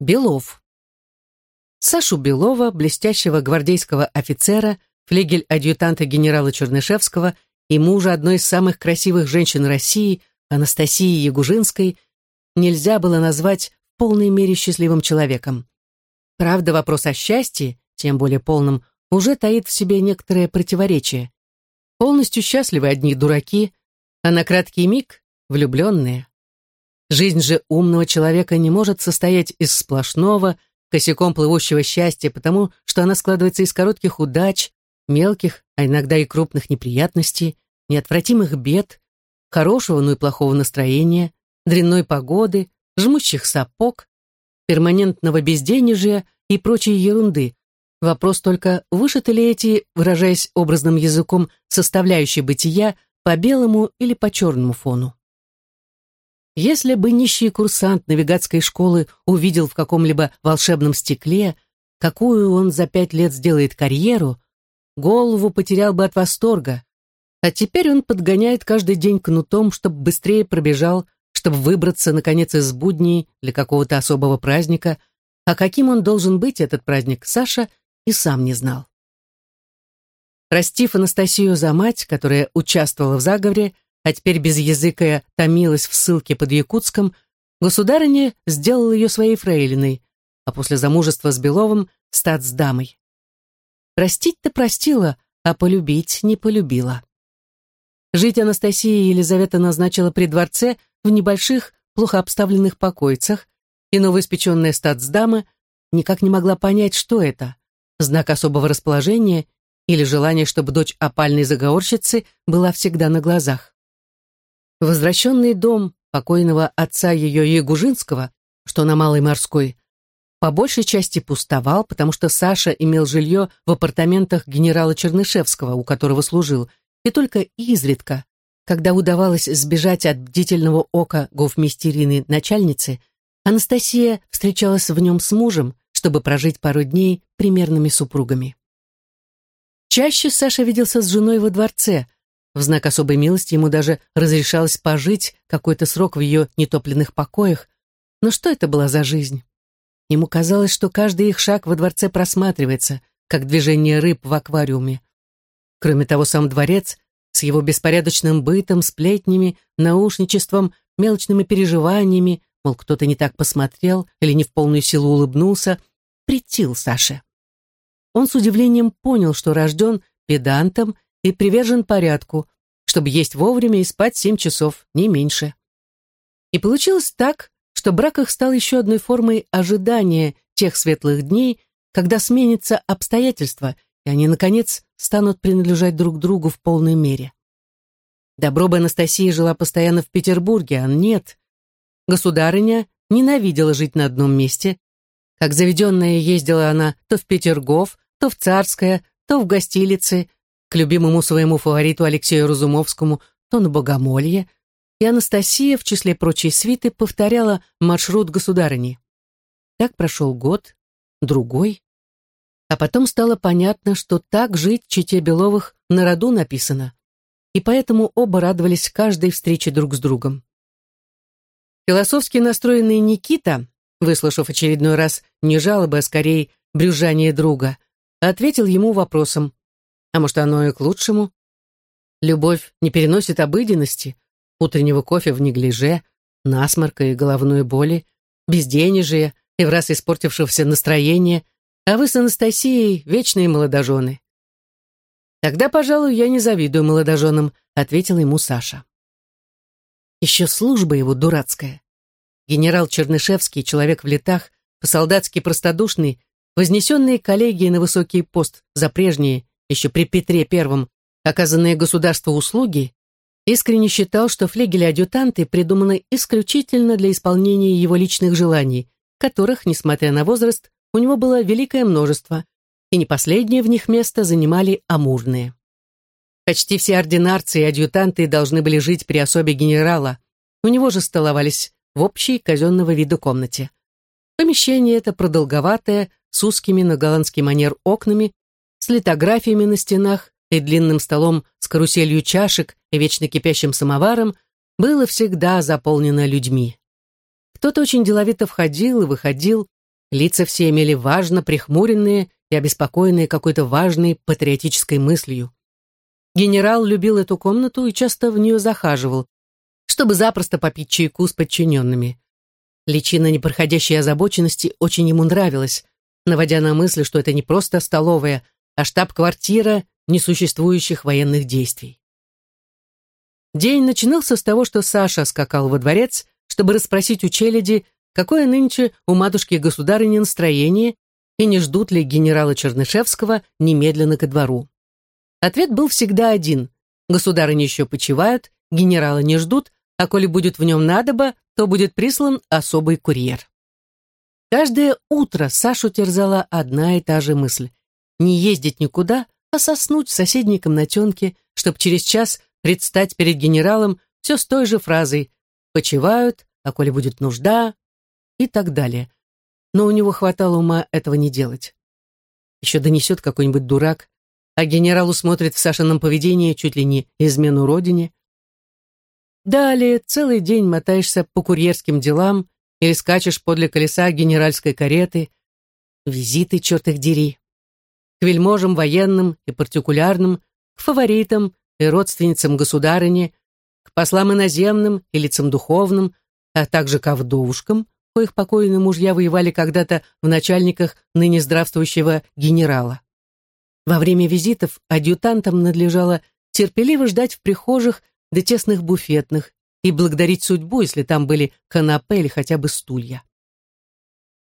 Белов. Сашу Белова, блестящего гвардейского офицера, флигель-адъютанта генерала Чернышевского и мужа одной из самых красивых женщин России, Анастасии Ягужинской, нельзя было назвать в полной мере счастливым человеком. Правда, вопрос о счастье, тем более полном, уже таит в себе некоторое противоречие. Полностью счастливы одни дураки, а на краткий миг — влюбленные. Жизнь же умного человека не может состоять из сплошного, косяком плывущего счастья, потому что она складывается из коротких удач, мелких, а иногда и крупных неприятностей, неотвратимых бед, хорошего, но и плохого настроения, дрянной погоды, жмущих сапог, перманентного безденежья и прочей ерунды. Вопрос только, вышиты ли эти, выражаясь образным языком, составляющие бытия по белому или по черному фону. Если бы нищий курсант навигатской школы увидел в каком-либо волшебном стекле, какую он за пять лет сделает карьеру, голову потерял бы от восторга. А теперь он подгоняет каждый день кнутом, чтобы быстрее пробежал, чтобы выбраться, наконец, из будней для какого-то особого праздника. А каким он должен быть, этот праздник, Саша и сам не знал. Простив Анастасию за мать, которая участвовала в заговоре, а теперь без языка томилась в ссылке под Якутском, государыня сделала ее своей фрейлиной, а после замужества с Беловым — статсдамой. Простить-то простила, а полюбить не полюбила. Жить Анастасия Елизавета назначила при дворце в небольших, плохо обставленных покойцах, и новоиспеченная статсдама никак не могла понять, что это — знак особого расположения или желание, чтобы дочь опальной заговорщицы была всегда на глазах. Возвращенный дом покойного отца ее Ягужинского, что на Малой Морской, по большей части пустовал, потому что Саша имел жилье в апартаментах генерала Чернышевского, у которого служил, и только изредка, когда удавалось сбежать от бдительного ока гофмистерины начальницы, Анастасия встречалась в нем с мужем, чтобы прожить пару дней примерными супругами. Чаще Саша виделся с женой во дворце, в знак особой милости ему даже разрешалось пожить какой-то срок в ее нетопленных покоях. Но что это была за жизнь? Ему казалось, что каждый их шаг во дворце просматривается, как движение рыб в аквариуме. Кроме того, сам дворец с его беспорядочным бытом, сплетнями, наушничеством, мелочными переживаниями, мол, кто-то не так посмотрел или не в полную силу улыбнулся, притил Саше. Он с удивлением понял, что рожден педантом и привержен порядку, чтобы есть вовремя и спать семь часов, не меньше. И получилось так, что брак их стал еще одной формой ожидания тех светлых дней, когда сменятся обстоятельства, и они, наконец, станут принадлежать друг другу в полной мере. Добро бы Анастасия жила постоянно в Петербурге, а нет. Государыня ненавидела жить на одном месте. Как заведенная ездила она то в Петергоф, то в Царское, то в гостилицы, к любимому своему фавориту Алексею Разумовскому, то на Богомолье, и Анастасия в числе прочей свиты повторяла маршрут государыни. Так прошел год, другой, а потом стало понятно, что так жить чете Беловых на роду написано, и поэтому оба радовались каждой встрече друг с другом. Философски настроенный Никита, выслушав очередной раз не жалобы, а скорее брюзжание друга, ответил ему вопросом а может, оно и к лучшему? Любовь не переносит обыденности, утреннего кофе в неглиже, насморка и головной боли, безденежия и враз испортившегося настроения, а вы с Анастасией вечные молодожены. «Тогда, пожалуй, я не завидую молодоженам», — ответил ему Саша. Еще служба его дурацкая. Генерал Чернышевский, человек в летах, по-солдатски простодушный, вознесенные коллегии на высокий пост за прежние еще при Петре Первом, оказанные государству услуги, искренне считал, что флигели-адъютанты придуманы исключительно для исполнения его личных желаний, которых, несмотря на возраст, у него было великое множество, и не последнее в них место занимали амурные. Почти все ординарцы и адъютанты должны были жить при особе генерала, у него же столовались в общей казенного вида комнате. Помещение это продолговатое, с узкими на голландский манер окнами, с литографиями на стенах и длинным столом с каруселью чашек и вечно кипящим самоваром, было всегда заполнено людьми. Кто-то очень деловито входил и выходил, Лица все имели важно прихмуренные и обеспокоенные какой-то важной патриотической мыслью. Генерал любил эту комнату и часто в нее захаживал, чтобы запросто попить чайку с подчиненными. Личина непроходящей озабоченности очень ему нравилась, наводя на мысль, что это не просто столовая, а штаб-квартира несуществующих военных действий. День начинался с того, что Саша скакал во дворец, чтобы расспросить у челяди, какое нынче у матушки-государыни настроение и не ждут ли генерала Чернышевского немедленно ко двору. Ответ был всегда один. Государыни еще почивают, генерала не ждут, а коли будет в нем надоба, то будет прислан особый курьер. Каждое утро Сашу терзала одна и та же мысль. Не ездить никуда, а соснуть в соседней комнатенке, чтобы через час предстать перед генералом все с той же фразой «почивают, а коли будет нужда» и так далее. Но у него хватало ума этого не делать. Еще донесет какой-нибудь дурак, а генерал усмотрит в Сашином поведении чуть ли не измену родине. Далее целый день мотаешься по курьерским делам или скачешь подле колеса генеральской кареты. Визиты, черт их дери. К вельможам военным и партикулярным, к фаворитам и родственницам государыни, к послам иноземным и лицам духовным, а также к вдовушкам, коих покойные мужья воевали когда-то в начальниках ныне здравствующего генерала. Во время визитов адъютантам надлежало терпеливо ждать в прихожих до тесных буфетных и благодарить судьбу, если там были канапе или хотя бы стулья.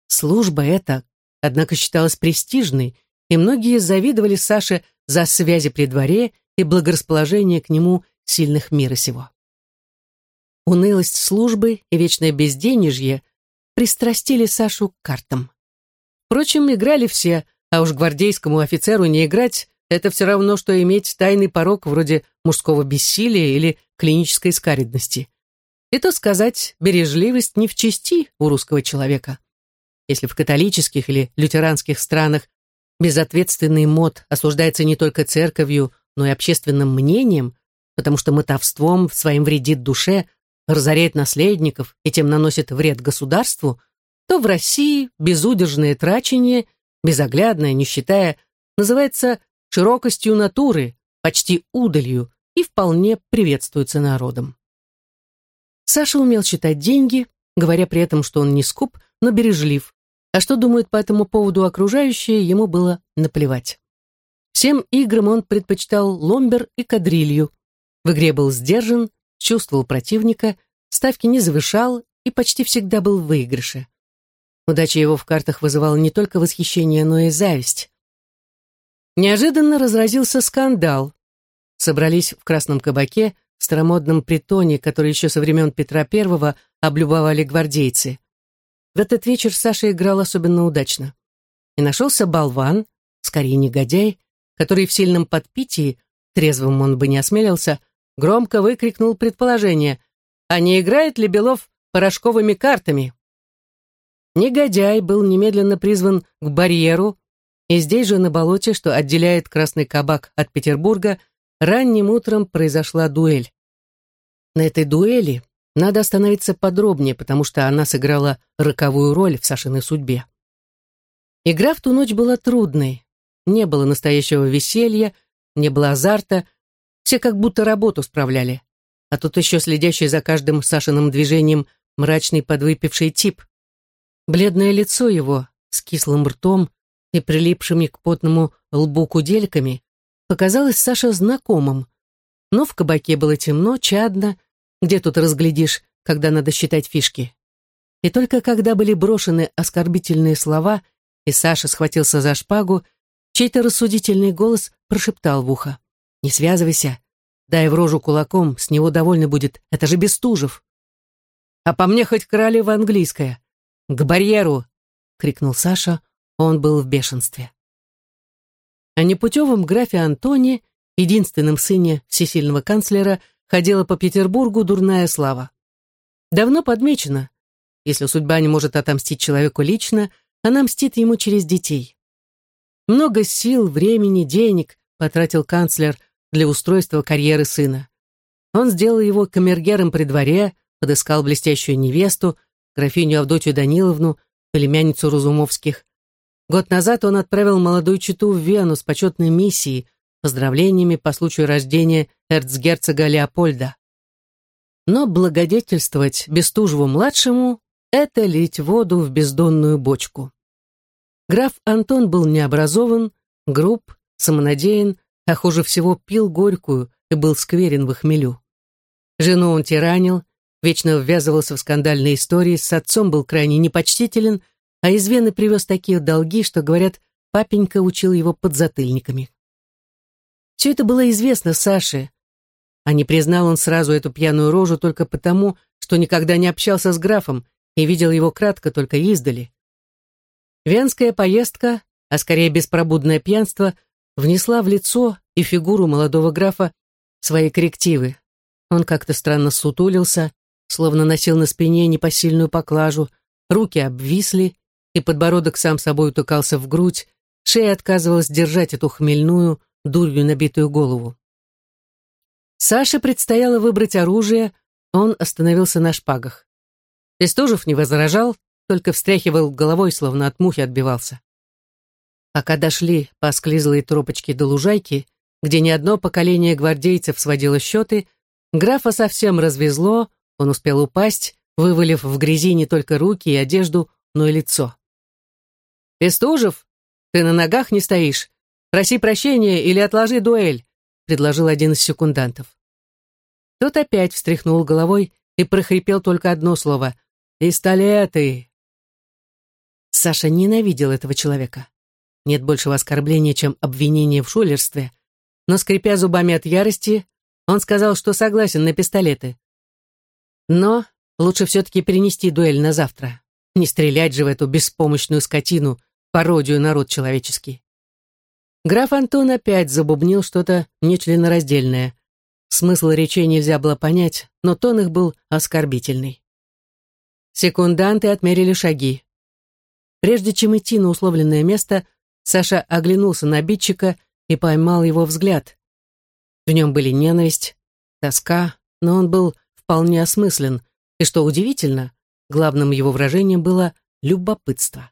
Служба эта, однако, считалась престижной, и многие завидовали Саше за связи при дворе и благорасположение к нему сильных мира сего. Унылость службы и вечное безденежье пристрастили Сашу к картам. Впрочем, играли все, а уж гвардейскому офицеру не играть — это все равно, что иметь тайный порог вроде мужского бессилия или клинической скаридности. И то сказать, бережливость не в чести у русского человека. Если в католических или лютеранских странах безответственный мод осуждается не только церковью, но и общественным мнением, потому что мотовством своим вредит душе, разоряет наследников и тем наносит вред государству, то в России безудержное трачение, безоглядное, не считая, называется широкостью натуры, почти удалью и вполне приветствуется народом. Саша умел считать деньги, говоря при этом, что он не скуп, но бережлив, а что думают по этому поводу окружающие, ему было наплевать. Всем играм он предпочитал ломбер и кадрилью. В игре был сдержан, чувствовал противника, ставки не завышал и почти всегда был в выигрыше. Удача его в картах вызывала не только восхищение, но и зависть. Неожиданно разразился скандал. Собрались в красном кабаке, в старомодном притоне, который еще со времен Петра I облюбовали гвардейцы. В этот вечер Саша играл особенно удачно. И нашелся болван, скорее негодяй, который в сильном подпитии, трезвым он бы не осмелился, громко выкрикнул предположение, а не играет ли Белов порошковыми картами? Негодяй был немедленно призван к барьеру, и здесь же на болоте, что отделяет Красный Кабак от Петербурга, ранним утром произошла дуэль. На этой дуэли надо остановиться подробнее, потому что она сыграла роковую роль в Сашиной судьбе. Игра в ту ночь была трудной. Не было настоящего веселья, не было азарта, все как будто работу справляли. А тут еще следящий за каждым Сашиным движением мрачный подвыпивший тип. Бледное лицо его с кислым ртом и прилипшими к потному лбу кудельками показалось Саше знакомым. Но в кабаке было темно, чадно, где тут разглядишь, когда надо считать фишки. И только когда были брошены оскорбительные слова, и Саша схватился за шпагу, чей-то рассудительный голос прошептал в ухо. «Не связывайся, дай в рожу кулаком, с него довольно будет, это же Бестужев». «А по мне хоть королева английская. К барьеру!» — крикнул Саша, он был в бешенстве. О непутевом графе Антоне, единственном сыне всесильного канцлера, ходила по Петербургу дурная слава. Давно подмечено, если судьба не может отомстить человеку лично, она мстит ему через детей. Много сил, времени, денег потратил канцлер для устройства карьеры сына. Он сделал его камергером при дворе, подыскал блестящую невесту, графиню Авдотью Даниловну, племянницу Разумовских. Год назад он отправил молодую читу в Вену с почетной миссией, поздравлениями по случаю рождения эрцгерцога Леопольда. Но благодетельствовать Бестужеву-младшему — это лить воду в бездонную бочку. Граф Антон был необразован, груб, самонадеян, а хуже всего пил горькую и был скверен в хмелю. Жену он тиранил, вечно ввязывался в скандальные истории, с отцом был крайне непочтителен, а из Вены привез такие долги, что, говорят, папенька учил его подзатыльниками. Все это было известно Саше, а не признал он сразу эту пьяную рожу только потому, что никогда не общался с графом и видел его кратко только издали. Венская поездка, а скорее беспробудное пьянство, внесла в лицо и фигуру молодого графа свои коррективы. Он как-то странно сутулился, словно носил на спине непосильную поклажу, руки обвисли, и подбородок сам собой утыкался в грудь, шея отказывалась держать эту хмельную, дурью набитую голову. Саше предстояло выбрать оружие, он остановился на шпагах. Бестужев не возражал, только встряхивал головой, словно от мухи отбивался. Пока дошли по склизлой тропочке до лужайки, где ни одно поколение гвардейцев сводило счеты, графа совсем развезло, он успел упасть, вывалив в грязи не только руки и одежду, но и лицо. «Бестужев, ты на ногах не стоишь. Проси прощения или отложи дуэль предложил один из секундантов. Тот опять встряхнул головой и прохрипел только одно слово «Пистолеты!». Саша ненавидел этого человека. Нет большего оскорбления, чем обвинение в шулерстве, но, скрипя зубами от ярости, он сказал, что согласен на пистолеты. Но лучше все-таки перенести дуэль на завтра. Не стрелять же в эту беспомощную скотину, пародию народ человеческий. Граф Антон опять забубнил что-то нечленораздельное. Смысл речей нельзя было понять, но тон их был оскорбительный. Секунданты отмерили шаги. Прежде чем идти на условленное место, Саша оглянулся на обидчика и поймал его взгляд. В нем были ненависть, тоска, но он был вполне осмыслен, и, что удивительно, главным его выражением было любопытство.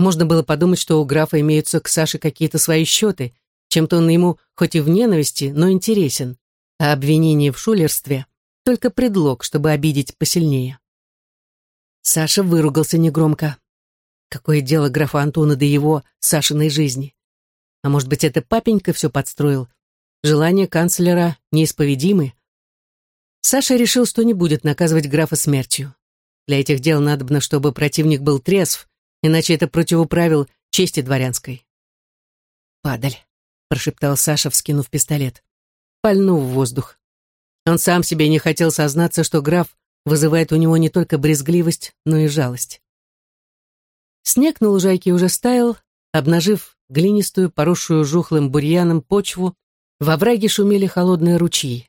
Можно было подумать, что у графа имеются к Саше какие-то свои счеты, чем-то он ему хоть и в ненависти, но интересен, а обвинение в шулерстве — только предлог, чтобы обидеть посильнее. Саша выругался негромко. Какое дело графа Антона до его, Сашиной жизни? А может быть, это папенька все подстроил? Желания канцлера неисповедимы. Саша решил, что не будет наказывать графа смертью. Для этих дел надобно, чтобы противник был трезв, иначе это противоправил чести дворянской. «Падаль», — прошептал Саша, вскинув пистолет. Пальнув в воздух. Он сам себе не хотел сознаться, что граф вызывает у него не только брезгливость, но и жалость. Снег на лужайке уже стаял, обнажив глинистую, поросшую жухлым бурьяном почву, во враге шумели холодные ручьи.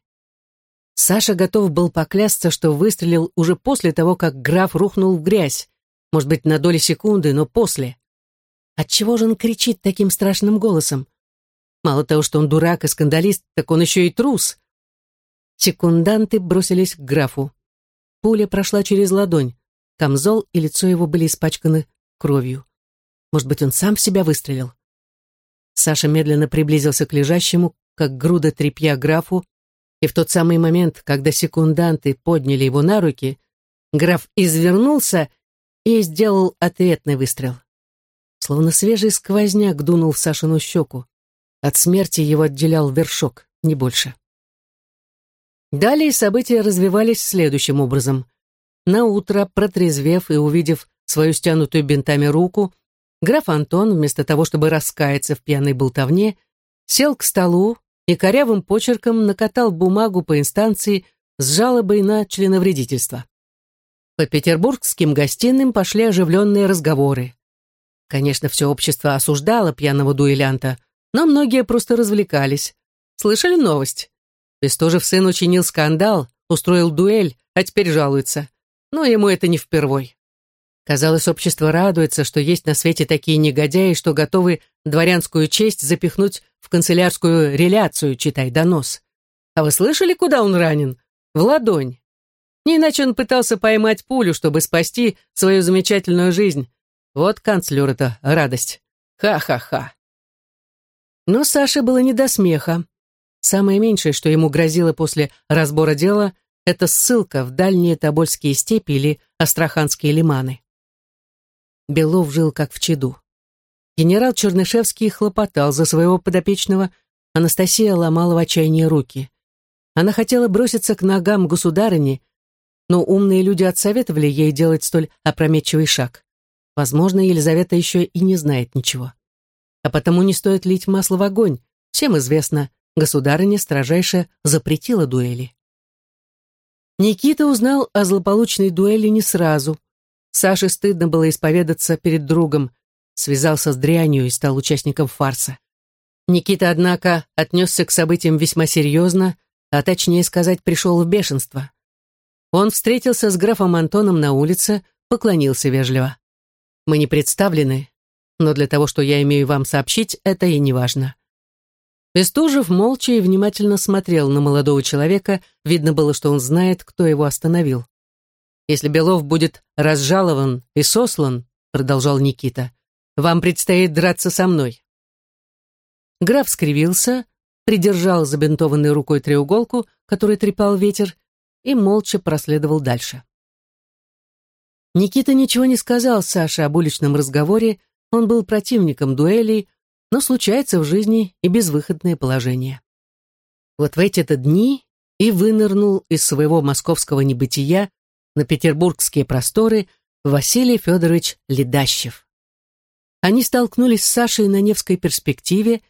Саша готов был поклясться, что выстрелил уже после того, как граф рухнул в грязь, может быть, на доли секунды, но после. Отчего же он кричит таким страшным голосом? Мало того, что он дурак и скандалист, так он еще и трус. Секунданты бросились к графу. Пуля прошла через ладонь. Камзол и лицо его были испачканы кровью. Может быть, он сам себя выстрелил? Саша медленно приблизился к лежащему, как груда тряпья графу, и в тот самый момент, когда секунданты подняли его на руки, граф извернулся и сделал ответный выстрел. Словно свежий сквозняк дунул в Сашину щеку. От смерти его отделял вершок, не больше. Далее события развивались следующим образом. На утро, протрезвев и увидев свою стянутую бинтами руку, граф Антон, вместо того, чтобы раскаяться в пьяной болтовне, сел к столу и корявым почерком накатал бумагу по инстанции с жалобой на членовредительство. По петербургским гостиным пошли оживленные разговоры. Конечно, все общество осуждало пьяного дуэлянта, но многие просто развлекались. Слышали новость? Бестужев сын учинил скандал, устроил дуэль, а теперь жалуется. Но ему это не впервой. Казалось, общество радуется, что есть на свете такие негодяи, что готовы дворянскую честь запихнуть в канцелярскую реляцию, читай донос. А вы слышали, куда он ранен? В ладонь. Не иначе он пытался поймать пулю, чтобы спасти свою замечательную жизнь. Вот канцлер это радость. Ха-ха-ха. Но Саше было не до смеха. Самое меньшее, что ему грозило после разбора дела, это ссылка в дальние Тобольские степи или Астраханские лиманы. Белов жил как в чаду. Генерал Чернышевский хлопотал за своего подопечного, Анастасия ломала в отчаянии руки. Она хотела броситься к ногам государыни, но умные люди отсоветовали ей делать столь опрометчивый шаг. Возможно, Елизавета еще и не знает ничего. А потому не стоит лить масло в огонь. Всем известно, государыня строжайше запретила дуэли. Никита узнал о злополучной дуэли не сразу. Саше стыдно было исповедаться перед другом, связался с дрянью и стал участником фарса. Никита, однако, отнесся к событиям весьма серьезно, а точнее сказать, пришел в бешенство. Он встретился с графом Антоном на улице, поклонился вежливо. «Мы не представлены, но для того, что я имею вам сообщить, это и не важно». Бестужев молча и внимательно смотрел на молодого человека, видно было, что он знает, кто его остановил. «Если Белов будет разжалован и сослан», — продолжал Никита, — «вам предстоит драться со мной». Граф скривился, придержал забинтованной рукой треуголку, которой трепал ветер, и молча проследовал дальше. Никита ничего не сказал Саше об уличном разговоре, он был противником дуэлей, но случается в жизни и безвыходное положение. Вот в эти-то дни и вынырнул из своего московского небытия на петербургские просторы Василий Федорович Ледащев. Они столкнулись с Сашей на Невской перспективе,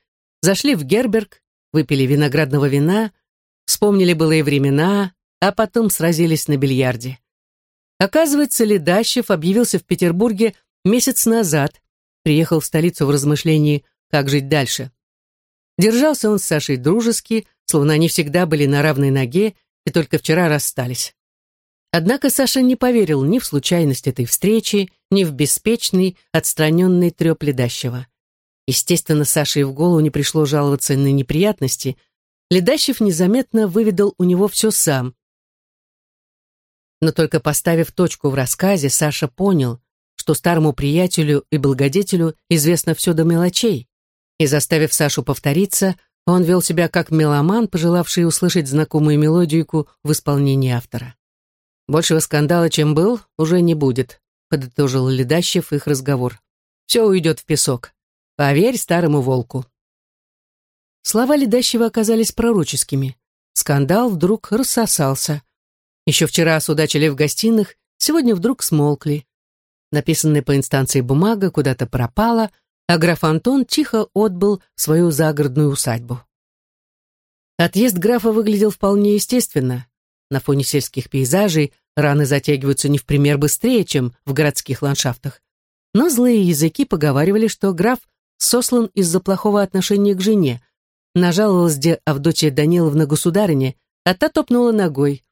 зашли в Герберг, выпили виноградного вина, вспомнили былые времена, а потом сразились на бильярде. Оказывается, Ледащев объявился в Петербурге месяц назад, приехал в столицу в размышлении, как жить дальше. Держался он с Сашей дружески, словно они всегда были на равной ноге и только вчера расстались. Однако Саша не поверил ни в случайность этой встречи, ни в беспечный, отстраненный треп Ледащева. Естественно, Саше и в голову не пришло жаловаться на неприятности. Ледащев незаметно выведал у него все сам, но только поставив точку в рассказе, Саша понял, что старому приятелю и благодетелю известно все до мелочей. И заставив Сашу повториться, он вел себя как меломан, пожелавший услышать знакомую мелодику в исполнении автора. «Большего скандала, чем был, уже не будет», подытожил Ледащев их разговор. «Все уйдет в песок. Поверь старому волку». Слова Ледащева оказались пророческими. Скандал вдруг рассосался. Еще вчера судачили в гостиных, сегодня вдруг смолкли. Написанная по инстанции бумага куда-то пропала, а граф Антон тихо отбыл в свою загородную усадьбу. Отъезд графа выглядел вполне естественно. На фоне сельских пейзажей раны затягиваются не в пример быстрее, чем в городских ландшафтах. Но злые языки поговаривали, что граф сослан из-за плохого отношения к жене. Нажаловалась где Авдотья Даниловна государине, а та топнула ногой.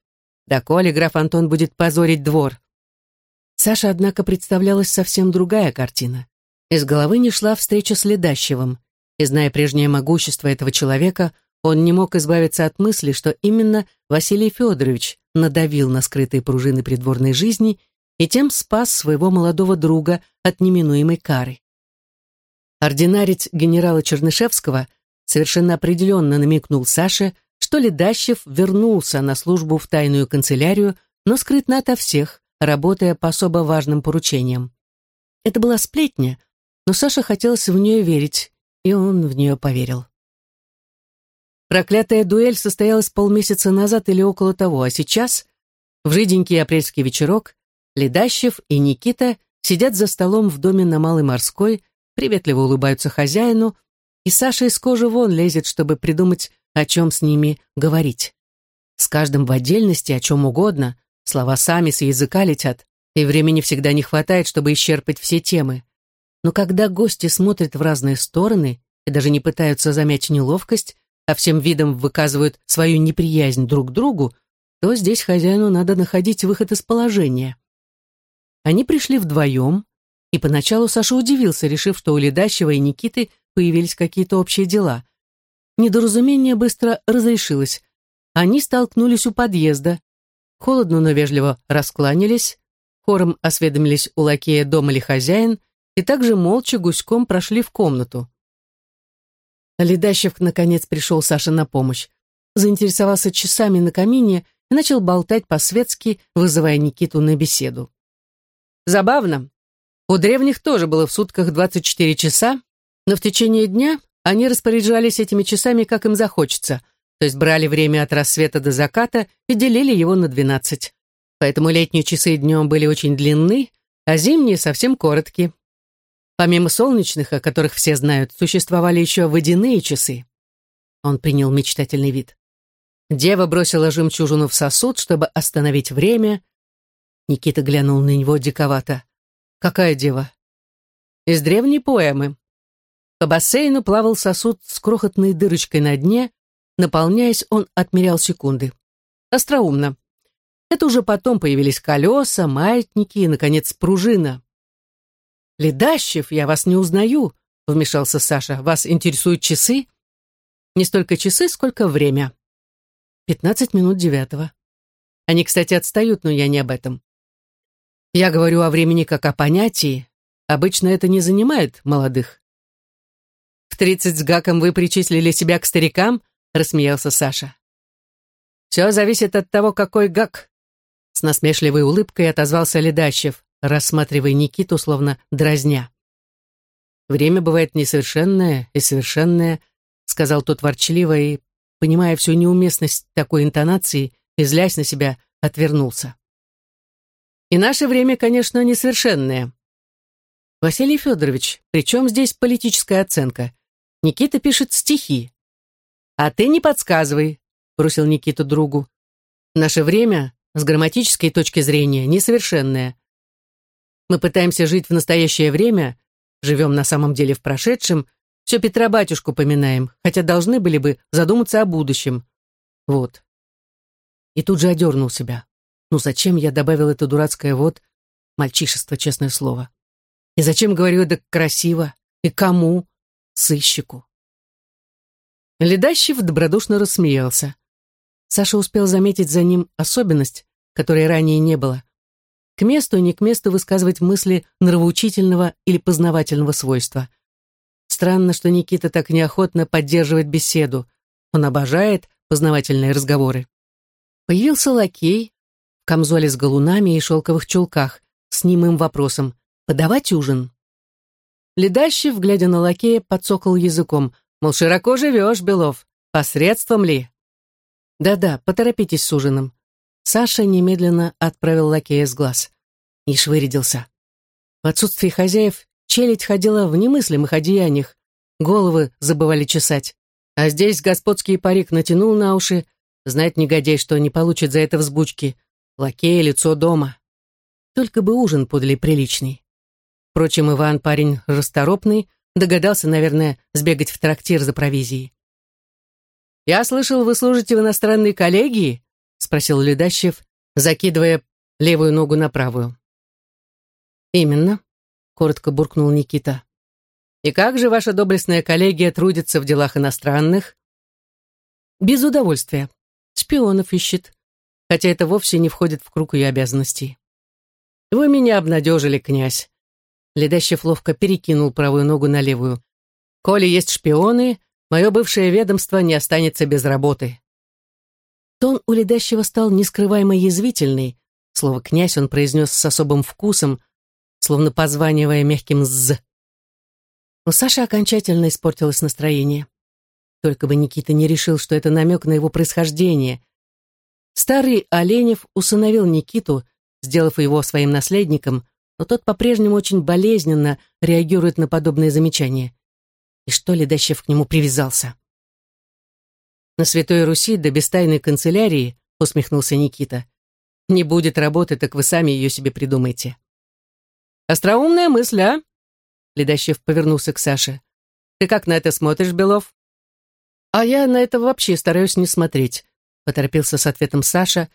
Да коли граф Антон будет позорить двор. Саша, однако, представлялась совсем другая картина. Из головы не шла встреча с Ледащевым, и, зная прежнее могущество этого человека, он не мог избавиться от мысли, что именно Василий Федорович надавил на скрытые пружины придворной жизни и тем спас своего молодого друга от неминуемой кары. Ординарец генерала Чернышевского совершенно определенно намекнул Саше, что Ледащев вернулся на службу в тайную канцелярию, но скрытно ото всех, работая по особо важным поручениям. Это была сплетня, но Саша хотелось в нее верить, и он в нее поверил. Проклятая дуэль состоялась полмесяца назад или около того, а сейчас, в жиденький апрельский вечерок, Ледащев и Никита сидят за столом в доме на Малой Морской, приветливо улыбаются хозяину, и Саша из кожи вон лезет, чтобы придумать о чем с ними говорить. С каждым в отдельности о чем угодно, слова сами с языка летят, и времени всегда не хватает, чтобы исчерпать все темы. Но когда гости смотрят в разные стороны и даже не пытаются замять неловкость, а всем видом выказывают свою неприязнь друг к другу, то здесь хозяину надо находить выход из положения. Они пришли вдвоем, и поначалу Саша удивился, решив, что у Ледащева и Никиты появились какие-то общие дела. Недоразумение быстро разрешилось. Они столкнулись у подъезда. холодно, но вежливо раскланялись, хором осведомились у лакея, дом или хозяин, и также молча гуськом прошли в комнату. Ледащев, наконец, пришел Саше на помощь. Заинтересовался часами на камине и начал болтать по-светски, вызывая Никиту на беседу. Забавно. У древних тоже было в сутках 24 часа, но в течение дня они распоряжались этими часами, как им захочется, то есть брали время от рассвета до заката и делили его на 12. Поэтому летние часы днем были очень длинны, а зимние совсем короткие. Помимо солнечных, о которых все знают, существовали еще водяные часы. Он принял мечтательный вид. Дева бросила жемчужину в сосуд, чтобы остановить время. Никита глянул на него диковато. «Какая дева?» «Из древней поэмы». По бассейну плавал сосуд с крохотной дырочкой на дне. Наполняясь, он отмерял секунды. Остроумно. Это уже потом появились колеса, маятники и, наконец, пружина. «Ледащев, я вас не узнаю», — вмешался Саша. «Вас интересуют часы?» «Не столько часы, сколько время». «Пятнадцать минут девятого». Они, кстати, отстают, но я не об этом. Я говорю о времени как о понятии. Обычно это не занимает молодых. «В тридцать с гаком вы причислили себя к старикам?» — рассмеялся Саша. «Все зависит от того, какой гак», с насмешливой улыбкой отозвался Ледащев, рассматривая Никиту, словно дразня. «Время бывает несовершенное и совершенное», сказал тот ворчливо и, понимая всю неуместность такой интонации и на себя, отвернулся. «И наше время, конечно, несовершенное», «Василий Федорович, при чем здесь политическая оценка? Никита пишет стихи». «А ты не подсказывай», — бросил Никита другу. «Наше время с грамматической точки зрения несовершенное. Мы пытаемся жить в настоящее время, живем на самом деле в прошедшем, все Петра батюшку поминаем, хотя должны были бы задуматься о будущем. Вот. И тут же одернул себя. Ну зачем я добавил это дурацкое «вот», мальчишество, честное слово. И зачем говорю это красиво? И кому? Сыщику. Ледащев добродушно рассмеялся. Саша успел заметить за ним особенность, которой ранее не было. К месту и не к месту высказывать мысли нравоучительного или познавательного свойства. Странно, что Никита так неохотно поддерживает беседу. Он обожает познавательные разговоры. Появился лакей в камзоле с галунами и шелковых чулках с немым вопросом «Подавать ужин?». Ледащев, глядя на лакея, подсокал языком, мол, широко живешь, Белов, посредством ли? «Да-да, поторопитесь с ужином». Саша немедленно отправил лакея с глаз. И швырядился. В отсутствие хозяев челядь ходила в немыслимых одеяниях, головы забывали чесать. А здесь господский парик натянул на уши, знает негодяй, что не получит за это взбучки. Лакея лицо дома. Только бы ужин подали приличный. Впрочем, Иван парень расторопный, догадался, наверное, сбегать в трактир за провизией. «Я слышал, вы служите в иностранной коллегии?» — спросил Ледащев, закидывая левую ногу на правую. «Именно», — коротко буркнул Никита. «И как же ваша доблестная коллегия трудится в делах иностранных?» «Без удовольствия. Шпионов ищет. Хотя это вовсе не входит в круг ее обязанностей». «Вы меня обнадежили, князь». Ледащев ловко перекинул правую ногу на левую. «Коли есть шпионы, Мое бывшее ведомство не останется без работы. Тон у ледащего стал нескрываемо язвительный. Слово «князь» он произнес с особым вкусом, словно позванивая мягким «з». У Саши окончательно испортилось настроение. Только бы Никита не решил, что это намек на его происхождение. Старый Оленев усыновил Никиту, сделав его своим наследником, но тот по-прежнему очень болезненно реагирует на подобные замечания. И что Ледащев к нему привязался? На Святой Руси до да без тайной канцелярии, усмехнулся Никита. Не будет работы, так вы сами ее себе придумайте. Остроумная мысль, а? Ледащев повернулся к Саше. Ты как на это смотришь, Белов? А я на это вообще стараюсь не смотреть, поторопился с ответом Саша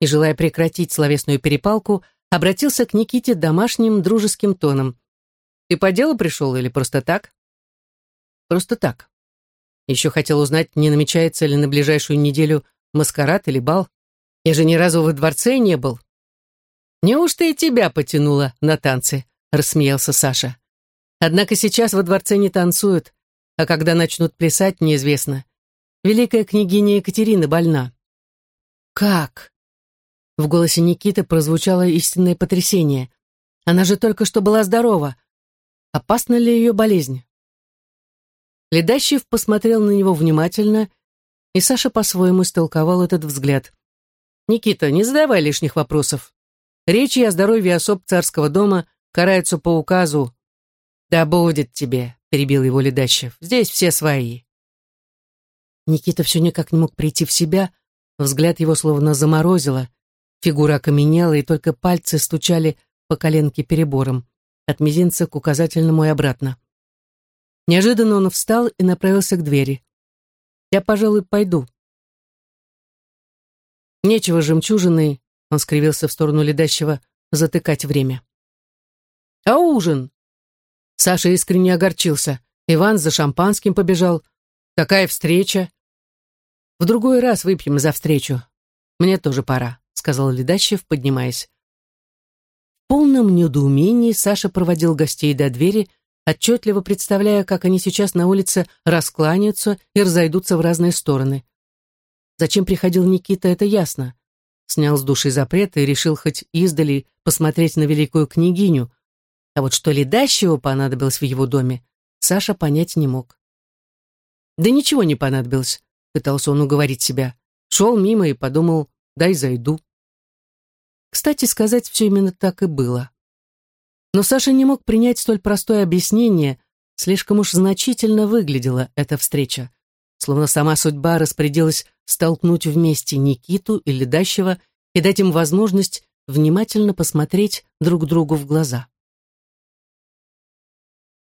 и, желая прекратить словесную перепалку, обратился к Никите домашним дружеским тоном. Ты по делу пришел или просто так? Просто так. Еще хотел узнать, не намечается ли на ближайшую неделю маскарад или бал. Я же ни разу во дворце не был. Неужто и тебя потянуло на танцы? Рассмеялся Саша. Однако сейчас во дворце не танцуют, а когда начнут плясать, неизвестно. Великая княгиня Екатерина больна. Как? В голосе Никиты прозвучало истинное потрясение. Она же только что была здорова. Опасна ли ее болезнь? Ледащев посмотрел на него внимательно, и Саша по-своему истолковал этот взгляд. «Никита, не задавай лишних вопросов. Речи о здоровье особ царского дома караются по указу. Да будет тебе, перебил его Ледащев. Здесь все свои. Никита все никак не мог прийти в себя, взгляд его словно заморозило, фигура окаменела, и только пальцы стучали по коленке перебором, от мизинца к указательному и обратно. Неожиданно он встал и направился к двери. «Я, пожалуй, пойду». Нечего жемчужиной, он скривился в сторону ледащего, затыкать время. «А ужин?» Саша искренне огорчился. Иван за шампанским побежал. Какая встреча? В другой раз выпьем за встречу. Мне тоже пора, сказал Ледащев, поднимаясь. В полном недоумении Саша проводил гостей до двери, отчетливо представляя, как они сейчас на улице раскланяются и разойдутся в разные стороны. Зачем приходил Никита, это ясно. Снял с души запрет и решил хоть издали посмотреть на великую княгиню, а вот что ледащего понадобилось в его доме, Саша понять не мог. Да ничего не понадобилось, пытался он уговорить себя. Шел мимо и подумал, дай зайду. Кстати сказать, все именно так и было. Но Саша не мог принять столь простое объяснение, слишком уж значительно выглядела эта встреча, словно сама судьба распорядилась столкнуть вместе Никиту и Ледащего и дать им возможность внимательно посмотреть друг другу в глаза.